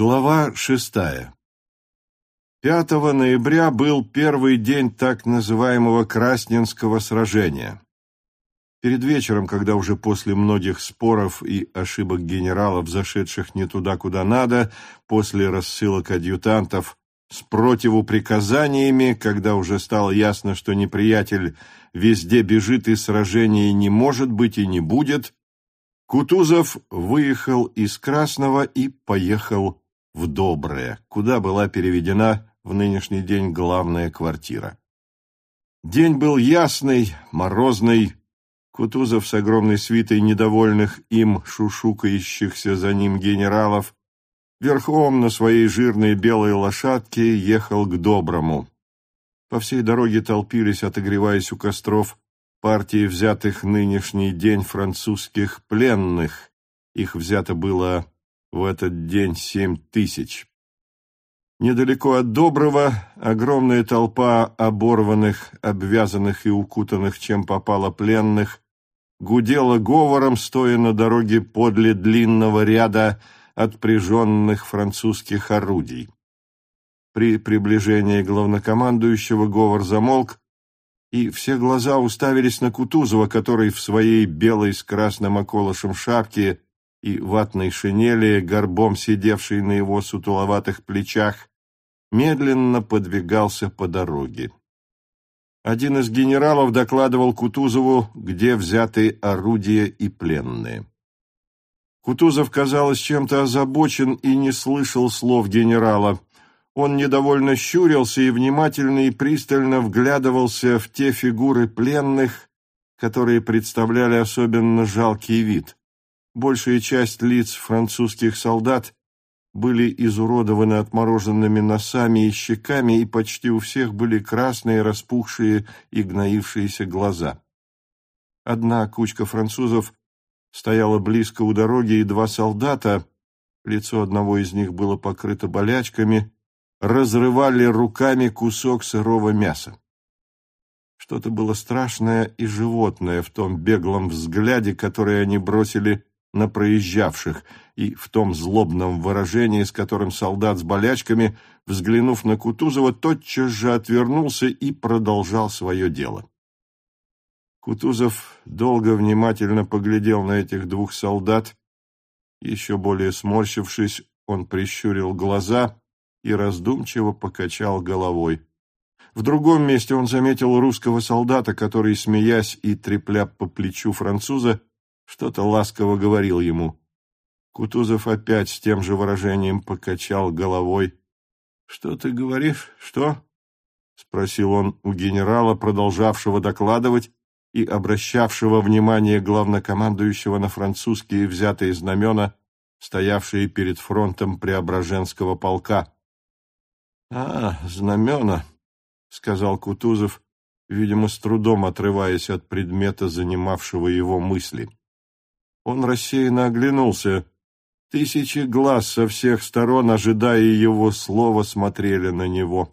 Глава шестая. 5 ноября был первый день так называемого Красненского сражения. Перед вечером, когда уже после многих споров и ошибок генералов, зашедших не туда, куда надо, после рассылок адъютантов, с противоприказаниями, когда уже стало ясно, что неприятель везде бежит и сражения не может быть и не будет, Кутузов выехал из Красного и поехал в Доброе, куда была переведена в нынешний день главная квартира. День был ясный, морозный. Кутузов с огромной свитой недовольных им шушукающихся за ним генералов верхом на своей жирной белой лошадке ехал к Доброму. По всей дороге толпились, отогреваясь у костров, партии взятых нынешний день французских пленных. Их взято было в этот день семь тысяч. Недалеко от Доброго огромная толпа оборванных, обвязанных и укутанных, чем попало пленных, гудела говором, стоя на дороге подле длинного ряда отпряженных французских орудий. При приближении главнокомандующего говор замолк, и все глаза уставились на Кутузова, который в своей белой с красным околышем шапке и ватной шинели, горбом сидевший на его сутуловатых плечах, медленно подвигался по дороге. Один из генералов докладывал Кутузову, где взяты орудия и пленные. Кутузов, казалось, чем-то озабочен и не слышал слов генерала. Он недовольно щурился и внимательно и пристально вглядывался в те фигуры пленных, которые представляли особенно жалкий вид. Большая часть лиц французских солдат были изуродованы отмороженными носами и щеками, и почти у всех были красные, распухшие и гноившиеся глаза. Одна кучка французов стояла близко у дороги, и два солдата, лицо одного из них было покрыто болячками, разрывали руками кусок сырого мяса. Что-то было страшное и животное в том беглом взгляде, который они бросили на проезжавших, и в том злобном выражении, с которым солдат с болячками, взглянув на Кутузова, тотчас же отвернулся и продолжал свое дело. Кутузов долго внимательно поглядел на этих двух солдат. Еще более сморщившись, он прищурил глаза и раздумчиво покачал головой. В другом месте он заметил русского солдата, который, смеясь и трепля по плечу француза, что-то ласково говорил ему. Кутузов опять с тем же выражением покачал головой. — Что ты говоришь? Что? — спросил он у генерала, продолжавшего докладывать и обращавшего внимание главнокомандующего на французские взятые знамена, стоявшие перед фронтом Преображенского полка. — А, знамена, — сказал Кутузов, видимо, с трудом отрываясь от предмета, занимавшего его мысли. Он рассеянно оглянулся. Тысячи глаз со всех сторон, ожидая его слова, смотрели на него.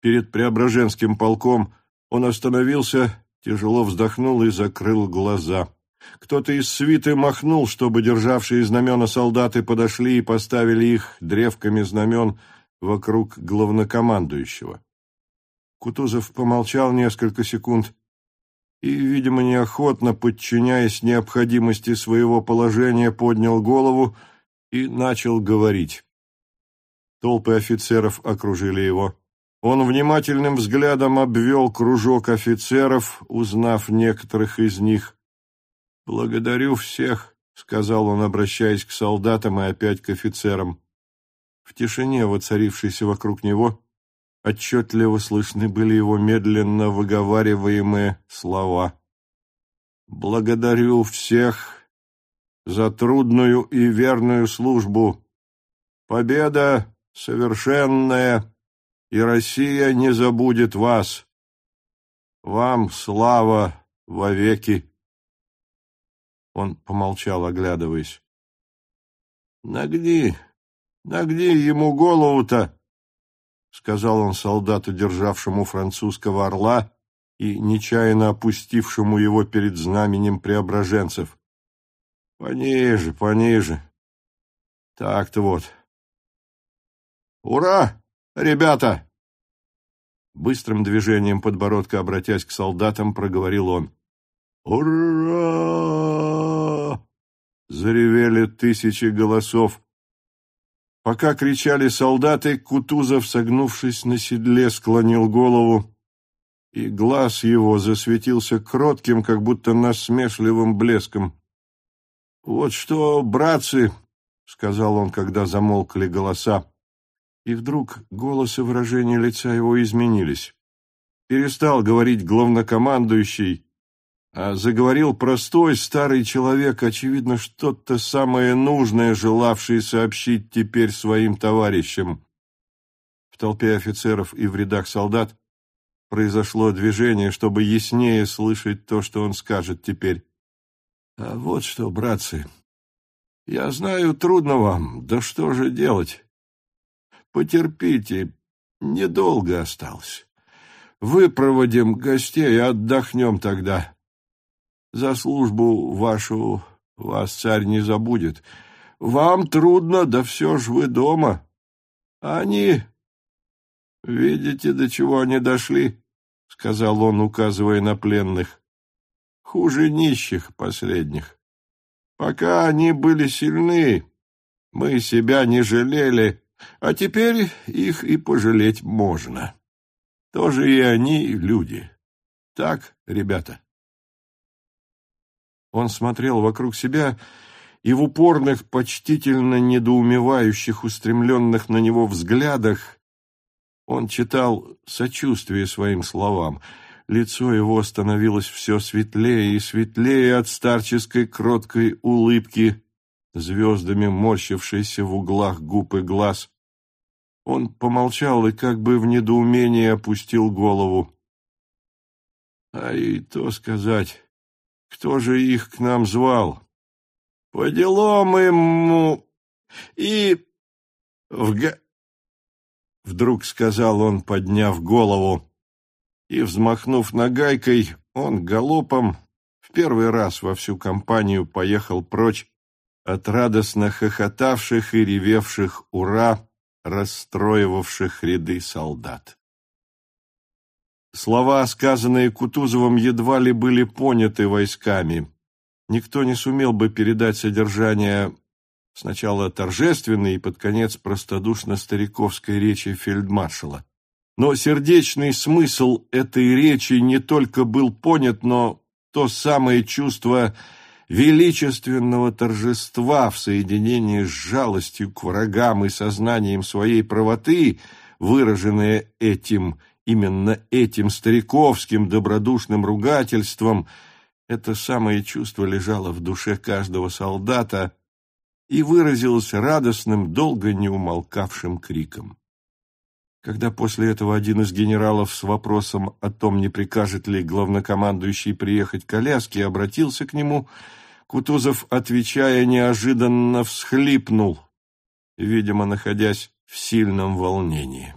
Перед Преображенским полком он остановился, тяжело вздохнул и закрыл глаза. Кто-то из свиты махнул, чтобы державшие знамена солдаты подошли и поставили их древками знамен вокруг главнокомандующего. Кутузов помолчал несколько секунд, и, видимо, неохотно, подчиняясь необходимости своего положения, поднял голову и начал говорить. Толпы офицеров окружили его. Он внимательным взглядом обвел кружок офицеров, узнав некоторых из них. «Благодарю всех», — сказал он, обращаясь к солдатам и опять к офицерам. В тишине, воцарившейся вокруг него, Отчетливо слышны были его медленно выговариваемые слова. «Благодарю всех за трудную и верную службу. Победа совершенная, и Россия не забудет вас. Вам слава вовеки!» Он помолчал, оглядываясь. «Нагни, нагни ему голову-то!» — сказал он солдату, державшему французского орла и нечаянно опустившему его перед знаменем преображенцев. «Пониже, пониже. Так-то вот. «Ура, ребята!» Быстрым движением подбородка, обратясь к солдатам, проговорил он. «Ура!» Заревели тысячи голосов. Пока кричали солдаты, Кутузов, согнувшись на седле, склонил голову, и глаз его засветился кротким, как будто насмешливым блеском. «Вот что, братцы!» — сказал он, когда замолкли голоса. И вдруг голос и выражение лица его изменились. Перестал говорить главнокомандующий, а заговорил простой старый человек, очевидно, что-то самое нужное, желавший сообщить теперь своим товарищам. В толпе офицеров и в рядах солдат произошло движение, чтобы яснее слышать то, что он скажет теперь. А вот что, братцы, я знаю, трудно вам, да что же делать? Потерпите, недолго осталось. Выпроводим гостей и отдохнем тогда. За службу вашу вас царь не забудет. Вам трудно, да все ж вы дома. Они... Видите, до чего они дошли, — сказал он, указывая на пленных. Хуже нищих последних. Пока они были сильны, мы себя не жалели, а теперь их и пожалеть можно. Тоже и они люди. Так, ребята? Он смотрел вокруг себя, и в упорных, почтительно недоумевающих, устремленных на него взглядах он читал сочувствие своим словам. Лицо его становилось все светлее и светлее от старческой кроткой улыбки, звездами морщившейся в углах губ и глаз. Он помолчал и как бы в недоумении опустил голову. А и то сказать, кто же их к нам звал? По делам ему и в г... Вдруг сказал он, подняв голову, и, взмахнув нагайкой, он галопом в первый раз во всю компанию поехал прочь от радостно хохотавших и ревевших «Ура!» расстроивавших ряды солдат. Слова, сказанные Кутузовым, едва ли были поняты войсками. Никто не сумел бы передать содержание сначала торжественной и под конец простодушно-стариковской речи фельдмаршала. Но сердечный смысл этой речи не только был понят, но то самое чувство величественного торжества в соединении с жалостью к врагам и сознанием своей правоты, выраженное этим, именно этим стариковским добродушным ругательством, это самое чувство лежало в душе каждого солдата и выразилось радостным, долго не умолкавшим криком. Когда после этого один из генералов с вопросом о том, не прикажет ли главнокомандующий приехать к коляске, обратился к нему – Кутузов, отвечая, неожиданно всхлипнул, видимо, находясь в сильном волнении.